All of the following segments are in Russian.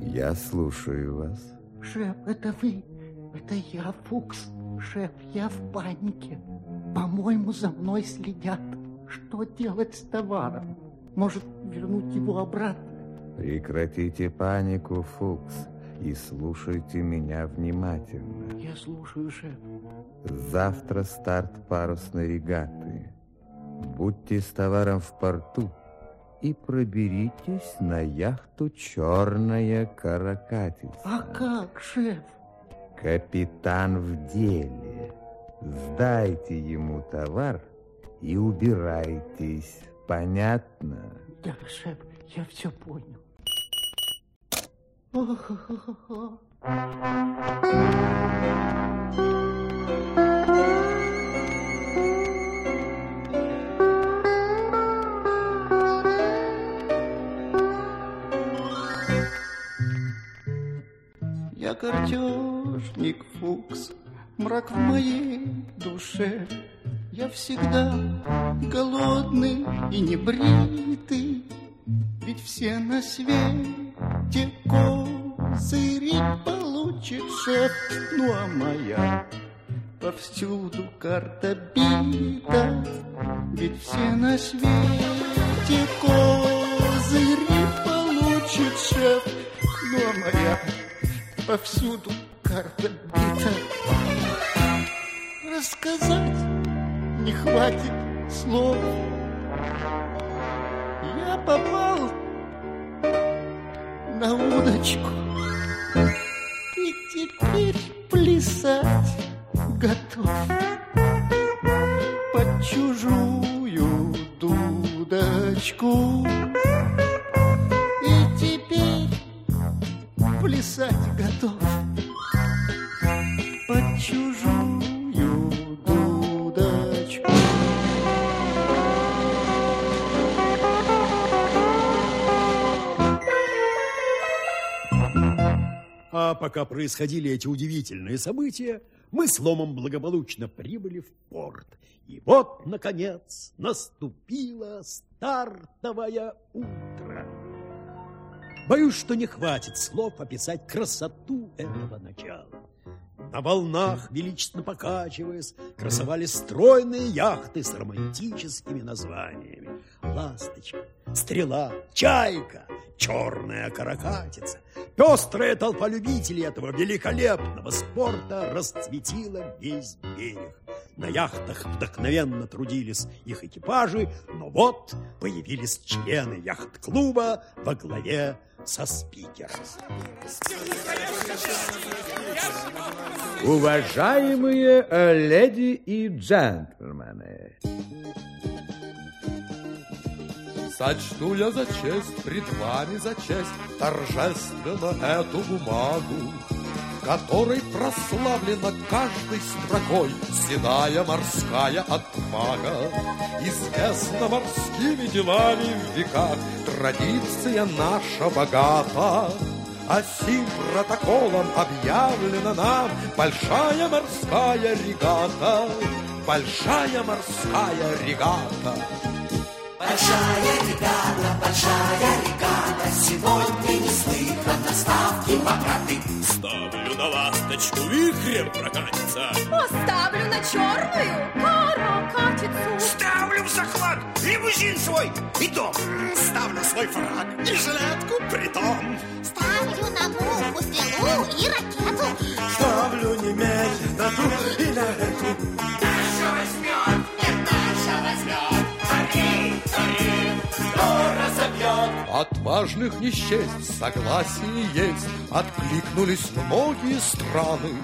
Я слушаю вас. Шеф, это вы? Это я, Фукс. Шеф, я в панике. По-моему, за мной следят. Что делать с товаром? Может, вернуть его обратно? Прекратите панику, Фукс, и слушайте меня внимательно. Я слушаю, шеф. Завтра старт парусной регаты. Будьте с товаром в порту и проберитесь на яхту «Черная каракатица». А как, шеф? Капитан в деле. Сдайте ему товар и убирайтесь. Понятно? Да, шеф, я все понял. Я картежник Фукс, мрак в моей душе. Я всегда голодный и небритый, Ведь все на свете козыри получит шеф, Ну а моя повсюду карта бита, Ведь все на свете повсюду карта бита. Рассказать не хватит слов. Я попал на удочку и теперь плясать готов под чужую дудочку. Плясать готов под чужую дудочку. А пока происходили эти удивительные события, мы с Ломом благополучно прибыли в порт. И вот, наконец, наступило стартовое утро. Боюсь, что не хватит слов описать красоту этого начала. На волнах, величественно покачиваясь, красовались стройные яхты с романтическими названиями. Ласточка, стрела, чайка, черная каракатица. Пестрая толпа любителей этого великолепного спорта расцветила весь берег. На яхтах вдохновенно трудились их экипажи, но вот появились члены яхт-клуба во главе со спикером. Уважаемые леди и джентльмены, Сочту я за честь, пред вами за честь, торжественно эту бумагу, которой прославлена каждой строкой седая морская отвага. Известна морскими делами в веках традиция наша богата. А сим протоколом объявлена нам большая морская регата. Большая морская регата. Большая регата, большая регата, Сегодня неслыханно ставки богаты. Ставлю на ласточку, вихрем прокатится. Поставлю на черную каракатицу. Ставлю в захват лимузин свой и дом. Ставлю свой фраг и жилетку притом. Ставлю на муху, стрелу и ракету. Ставлю немедленно ту и на Отважных не счесть, согласие есть, Откликнулись многие страны.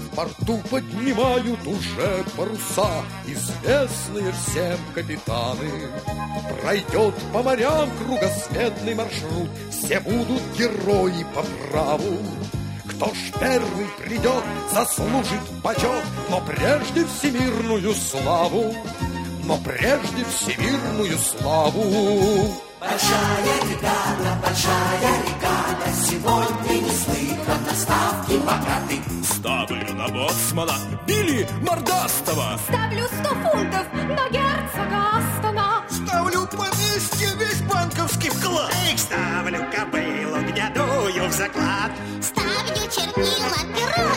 В порту поднимают уже паруса, Известные всем капитаны. Пройдет по морям кругосветный маршрут, Все будут герои по праву. Кто ж первый придет, заслужит почет, Но прежде всемирную славу, Но прежде всемирную славу. Большая регата, большая регата, Сегодня неслыханно ставки богаты. Ставлю на боцмана Билли Мордастова. Ставлю сто фунтов на герцога Астона. Ставлю поместье весь банковский вклад. Эх, ставлю кобылу, гнедую в закат. доклад. Ставлю чернила, перо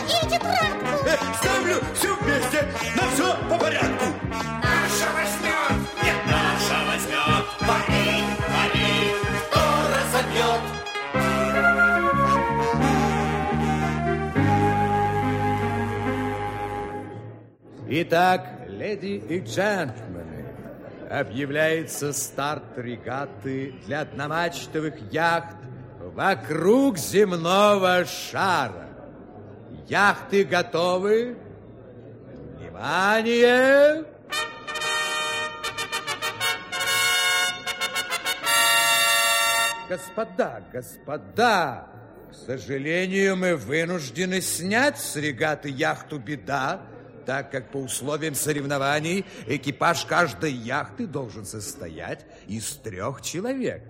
Итак, леди и джентльмены, объявляется старт регаты для одномачтовых яхт вокруг земного шара. Яхты готовы? Внимание! Господа, господа, к сожалению, мы вынуждены снять с регаты яхту «Беда», так как по условиям соревнований экипаж каждой яхты должен состоять из трех человек.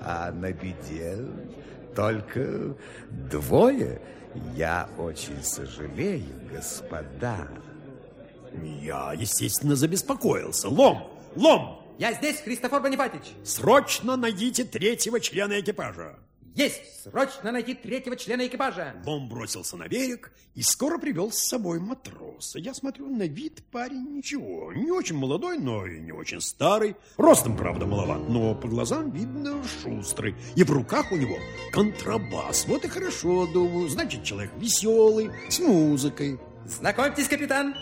А на беде только двое. Я очень сожалею, господа. Я, естественно, забеспокоился. Лом, лом, Я здесь, Христофор Бонифатич. срочно найдите третьего члена экипажа. Есть! Срочно найти третьего члена экипажа. Лом бросился на берег и скоро привел с собой матроса. Я смотрю, на вид парень ничего. Не очень молодой, но и не очень старый. Ростом, правда, маловат, но по глазам видно шустрый. И в руках у него контрабас. Вот и хорошо, думаю. Значит, человек веселый, с музыкой. Знакомьтесь, капитан,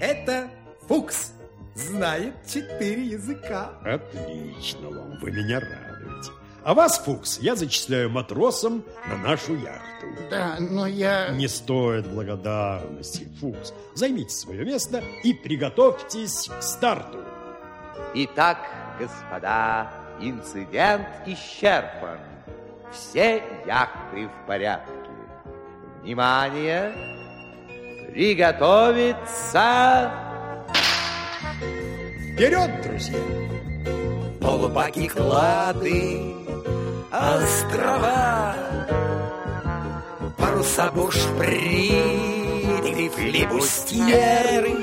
это Фукс. Знает четыре языка. Отлично, Лом, вы меня радуете. А вас, Фукс, я зачисляю матросом на нашу яхту. Да, но я... Не стоит благодарности, Фукс. Займите свое место и приготовьтесь к старту. Итак, господа, инцидент исчерпан. Все яхты в порядке. Внимание! Приготовиться! Вперед, друзья! Полубаки, клады, острова, паруса бушприты, флибустьеры.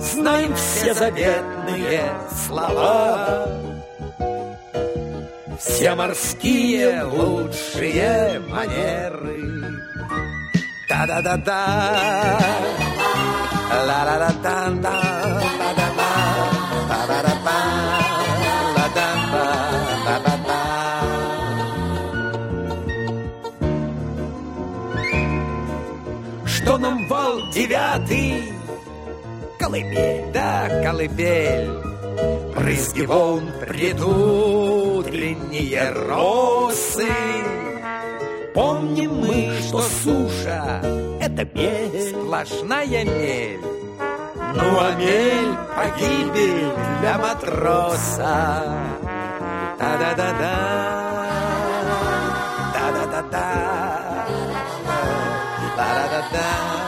Знаем все заветные слова, все морские лучшие манеры. Та-да-да-да, ла-ла-ла-да-да, ла-да-да, девятый? Колыбель, да, колыбель. Брызги волн предутренние росы. Помним мы, что суша — это мель, сплошная мель. Ну, а мель — погибель для матроса. Та-да-да-да, та-да-да-да, та-да-да-да,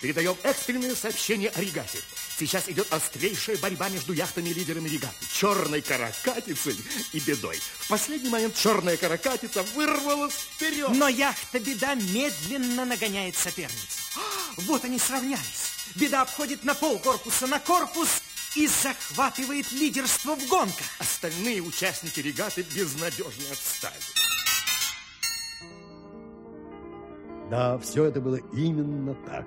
Передаем экстренное сообщение о регате. Сейчас идет острейшая борьба между яхтами-лидерами регаты. Черной каракатицей и бедой. В последний момент черная каракатица вырвалась вперед. Но яхта «Беда» медленно нагоняет соперниц. Вот они сравнялись. «Беда» обходит на пол корпуса на корпус и захватывает лидерство в гонках. Остальные участники регаты безнадежно отстали. Да, все это было именно так.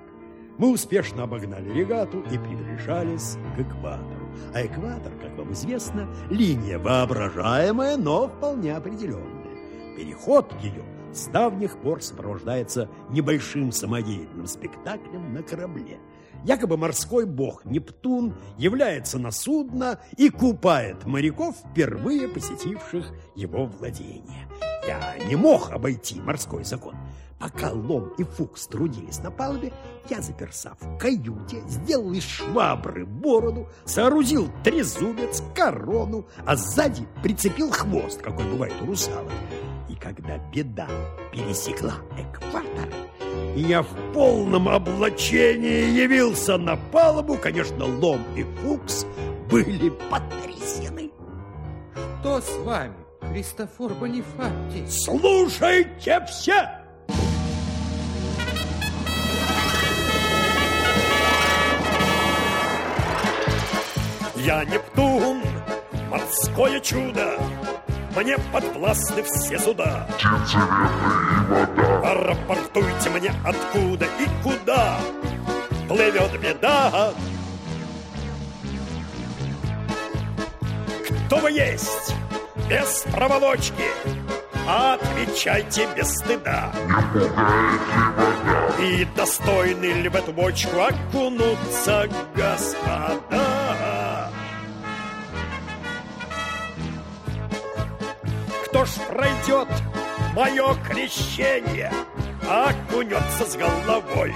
Мы успешно обогнали регату и приближались к экватору. А экватор, как вам известно, линия воображаемая, но вполне определенная. Переход ее с давних пор сопровождается небольшим самодеятельным спектаклем на корабле. Якобы морской бог Нептун является на судно и купает моряков, впервые посетивших его владение. Я не мог обойти морской закон. Пока Лом и Фукс трудились на палубе, я заперся в каюте, сделал из швабры бороду, соорудил трезубец, корону, а сзади прицепил хвост, какой бывает у русалок. И когда беда пересекла экватор, и я в полном облачении явился на палубу, конечно, Лом и Фукс были потрясены. Что с вами, Христофор Бонифатий? Слушайте все! Я Нептун, морское чудо, мне подвластны все суда. Рапортуйте мне, откуда и куда плывет беда. Кто вы есть? Без проволочки. Отвечайте без стыда. И достойны ли в эту бочку окунуться господа? Кто ж пройдет мое крещение, окунется с головой?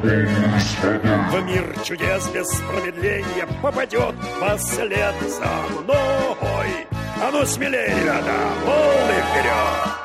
В мир чудес без промедления попадет послед за мной. А ну смелее, ребята, волны вперед!